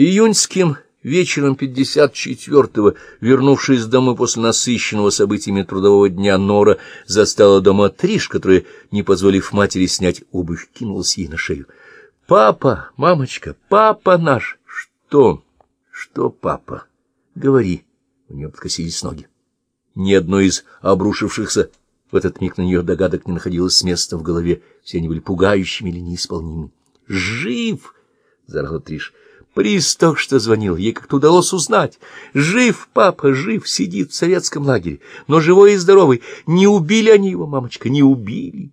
Июньским вечером 54-го, вернувшись домой после насыщенного событиями трудового дня, Нора застала дома Триш, которая, не позволив матери снять обувь, кинулась ей на шею. «Папа, мамочка, папа наш!» «Что? Что, папа? Говори!» У нее подкосились ноги. Ни одной из обрушившихся в этот миг на нее догадок не находилось места в голове. Все они были пугающими или неисполнимыми. «Жив!» — заорала Триш. «Приз только что звонил. Ей как-то удалось узнать. Жив, папа, жив, сидит в советском лагере. Но живой и здоровый. Не убили они его, мамочка, не убили!»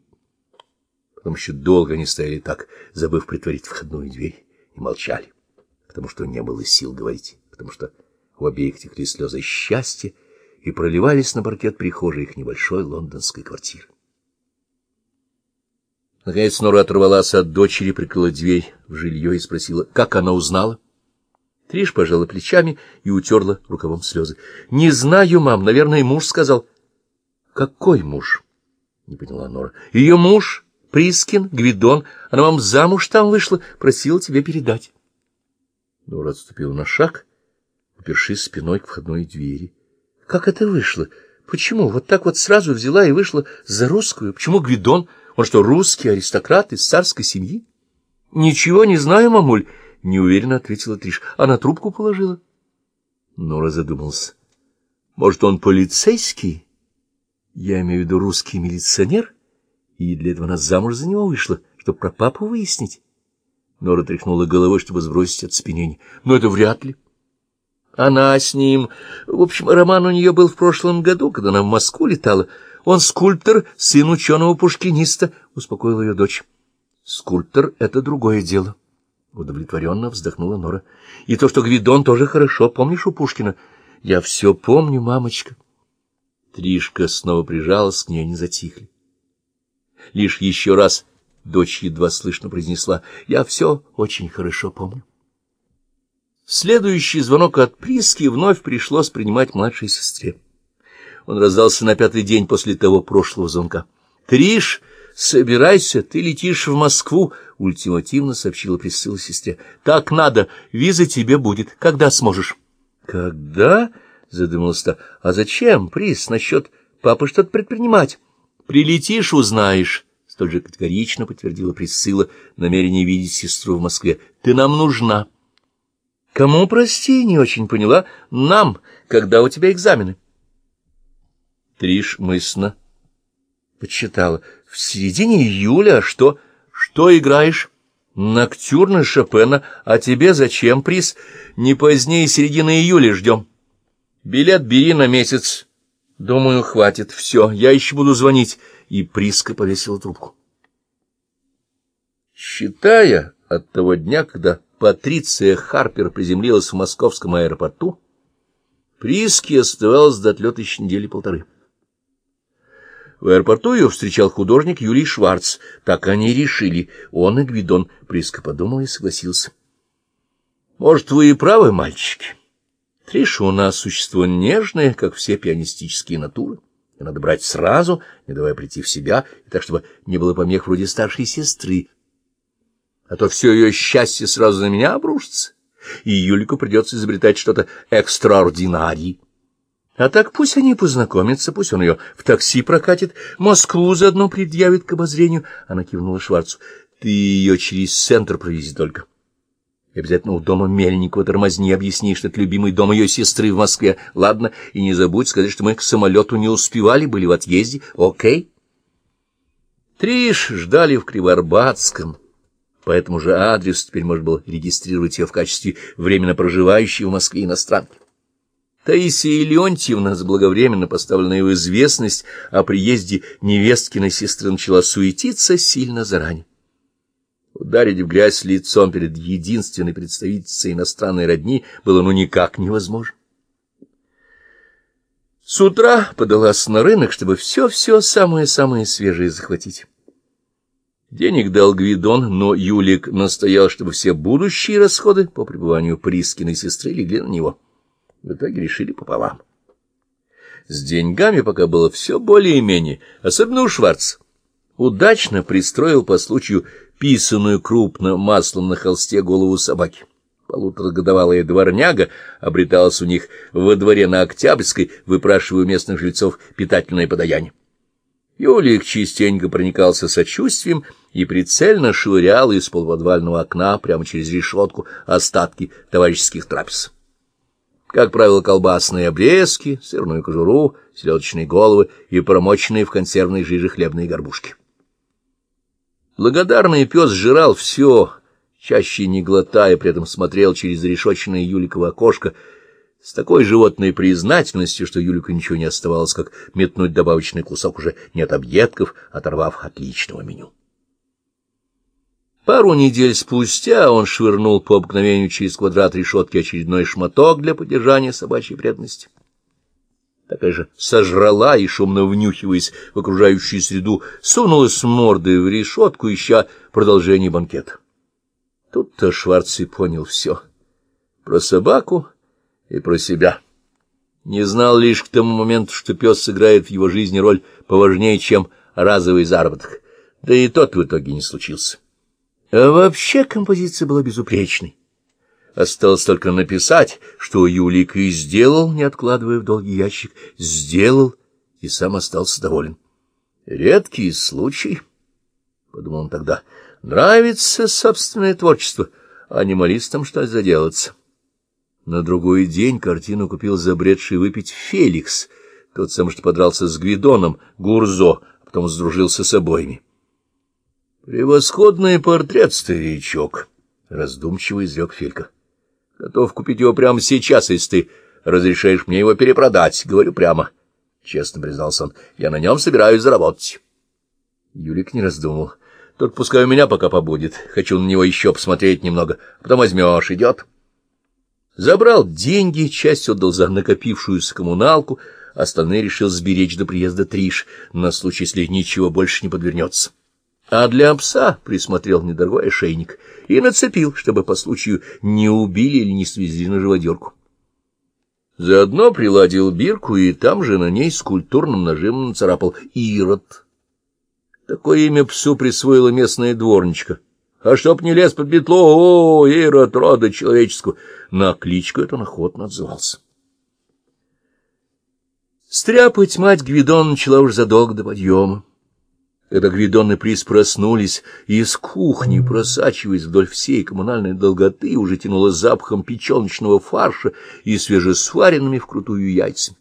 Потом еще долго они стояли так, забыв притворить входную дверь, и молчали, потому что не было сил говорить, потому что у обеих текли слезы счастья и проливались на паркет прихожей их небольшой лондонской квартиры. Наконец Нора оторвалась от дочери, прикрыла дверь в жилье и спросила, как она узнала. Триш пожала плечами и утерла рукавом слезы. — Не знаю, мам, наверное, муж сказал. — Какой муж? — не поняла Нора. — Ее муж, Прискин, Гвидон. Она вам замуж там вышла, просила тебе передать. Нора отступила на шаг, упершись спиной к входной двери. — Как это вышло? Почему? Вот так вот сразу взяла и вышла за русскую. Почему Гвидон? Он что, русский аристократ из царской семьи? — Ничего не знаю, мамуль, — неуверенно ответила Триш. Она трубку положила. Нора задумался. — Может, он полицейский? Я имею в виду русский милиционер? И для этого она замуж за него вышла, чтобы про папу выяснить. Нора тряхнула головой, чтобы сбросить оцепенение. Но это вряд ли. Она с ним... В общем, роман у нее был в прошлом году, когда она в Москву летала. Он скульптор, сын ученого-пушкиниста, — успокоила ее дочь. Скульптор — это другое дело. Удовлетворенно вздохнула Нора. И то, что Гвидон тоже хорошо, помнишь у Пушкина? Я все помню, мамочка. Тришка снова прижалась к ней, не затихли. Лишь еще раз дочь едва слышно произнесла. Я все очень хорошо помню. Следующий звонок от Приски вновь пришлось принимать младшей сестре. Он раздался на пятый день после того прошлого звонка. — Триш, собирайся, ты летишь в Москву, — ультимативно сообщила Присцилла сестре. — Так надо, виза тебе будет. Когда сможешь? — Когда? — задумалась та. — А зачем, Прис, насчет папы что-то предпринимать? — Прилетишь, узнаешь. — столь же категорично подтвердила Присцилла намерение видеть сестру в Москве. — Ты нам нужна. — Кому, прости, не очень поняла? Нам, когда у тебя экзамены. Триш мысленно подсчитала. В середине июля, а что? Что играешь? Ноктюрны Шопена, а тебе зачем приз? Не позднее середины июля ждем. Билет бери на месяц. Думаю, хватит. Все, я еще буду звонить. И Приска повесила трубку. Считая от того дня, когда Патриция Харпер приземлилась в московском аэропорту, Приски оставалось до отлета еще недели полторы. В аэропорту ее встречал художник Юлий Шварц. Так они решили. Он и Гвидон. Приска подумал и согласился. — Может, вы и правы, мальчики. Триша у нас существо нежное, как все пианистические натуры. И надо брать сразу, не давая прийти в себя, и так, чтобы не было помех вроде старшей сестры, а то все ее счастье сразу на меня обрушится, и Юлику придется изобретать что-то экстраординарий. А так пусть они познакомятся, пусть он ее в такси прокатит, Москву заодно предъявит к обозрению. Она кивнула Шварцу. Ты ее через центр провези только. И обязательно у дома Мельникова тормозни, объясни, что это любимый дом ее сестры в Москве. Ладно, и не забудь сказать, что мы к самолету не успевали, были в отъезде. Окей? Триш ждали в Кривоарбатском по этому же адресу теперь можно было регистрировать ее в качестве временно проживающей в Москве иностранки. Таисия Леонтьевна, заблаговременно поставленная в известность о приезде невесткиной сестры, начала суетиться сильно заранее. Ударить в грязь лицом перед единственной представительницей иностранной родни было ну никак невозможно. С утра подалась на рынок, чтобы все-все самое-самое свежее захватить. Денег дал Гвидон, но Юлик настоял, чтобы все будущие расходы по пребыванию Прискиной сестры легли на него. В итоге решили пополам. С деньгами пока было все более-менее, особенно у Шварц. Удачно пристроил по случаю писаную крупно маслом на холсте голову собаки. Полуторагодовалая дворняга обреталась у них во дворе на Октябрьской, выпрашивая у местных жильцов питательное подаяние. Юлик частенько проникался сочувствием и прицельно швырял из полуподвального окна прямо через решетку остатки товарищеских трапез. Как правило, колбасные обрезки, сырную кожуру, селедочные головы и промоченные в консервной жиже хлебные горбушки. Благодарный пес жрал все, чаще не глотая, при этом смотрел через решетченное Юликово окошко с такой животной признательностью, что Юлику ничего не оставалось, как метнуть добавочный кусок уже нет объедков, оторвав от личного меню. Пару недель спустя он швырнул по обыкновению через квадрат решетки очередной шматок для поддержания собачьей преданности. Такая же сожрала и, шумно внюхиваясь в окружающую среду, сунулась мордой в решетку, ища продолжение банкета. Тут-то Шварц и понял все. Про собаку и про себя. Не знал лишь к тому моменту, что пес сыграет в его жизни роль поважнее, чем разовый заработок. Да и тот в итоге не случился. А вообще композиция была безупречной. Осталось только написать, что Юлик и сделал, не откладывая в долгий ящик, сделал и сам остался доволен. Редкий случай, — подумал он тогда, — нравится собственное творчество, анималистам что заделаться. На другой день картину купил забредший выпить Феликс, тот самый, что подрался с Гвидоном, Гурзо, а потом сдружился с обоими. «Превосходный портрет, старичок!» — раздумчиво изрек Филька. «Готов купить его прямо сейчас, если ты разрешаешь мне его перепродать. Говорю прямо». Честно признался он. «Я на нем собираюсь заработать». Юлик не раздумывал. «Тут пускай у меня пока побудет. Хочу на него еще посмотреть немного. Потом возьмешь. Идет?» Забрал деньги, часть отдал за накопившуюся коммуналку, остальные решил сберечь до приезда Триш, на случай, если ничего больше не подвернется. А для пса присмотрел недорогой ошейник и нацепил, чтобы по случаю не убили или не свезли на живодерку. Заодно приладил бирку и там же на ней с культурным нажимом нацарапал «Ирод». Такое имя псу присвоила местная дворничка. А чтоб не лез под метлу, о, Ирод, рода человеческого, на кличку это он охотно отзывался. Стряпать мать Гвидон начала уж задолго до подъема. Когда Гвидон и Приз проснулись, и из кухни, просачиваясь вдоль всей коммунальной долготы, уже тянуло запахом печеночного фарша и свежесваренными вкрутую яйцами.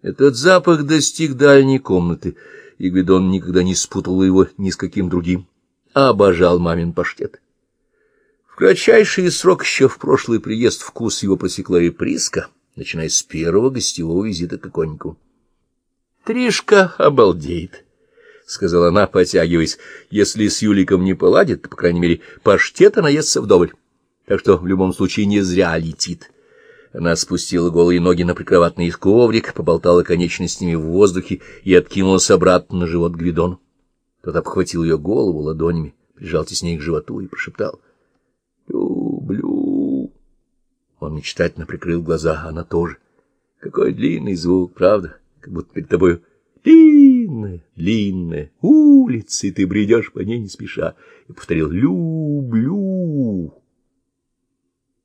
Этот запах достиг дальней комнаты, и Гвидон никогда не спутал его ни с каким другим, а обожал мамин паштет. В кратчайший срок еще в прошлый приезд вкус его просекла и Приска, начиная с первого гостевого визита к иконнику. Тришка обалдеет. — сказала она, потягиваясь. — Если с Юликом не поладит, то, по крайней мере, паштета наестся вдоволь. Так что в любом случае не зря летит. Она спустила голые ноги на прикроватный коврик, поболтала конечностями в воздухе и откинулась обратно на живот Гвидону. Тот обхватил ее голову ладонями, прижал теснее к животу и прошептал. — Люблю. Он мечтательно прикрыл глаза, она тоже. Какой длинный звук, правда? Как будто перед тобой длинная, длинная улица, и ты бредешь по ней не спеша. И повторил «люблю».